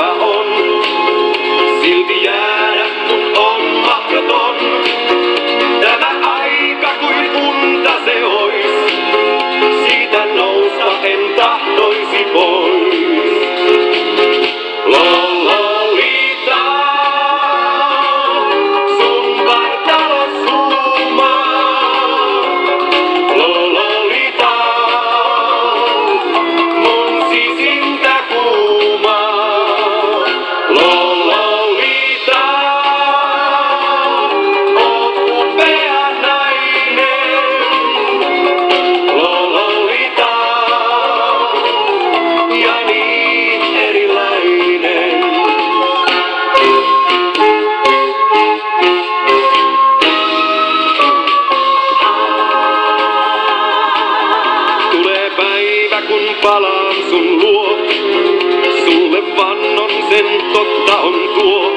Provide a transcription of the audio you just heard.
alma. kun palaan sun luo. Sulle vannon sen totta on tuo.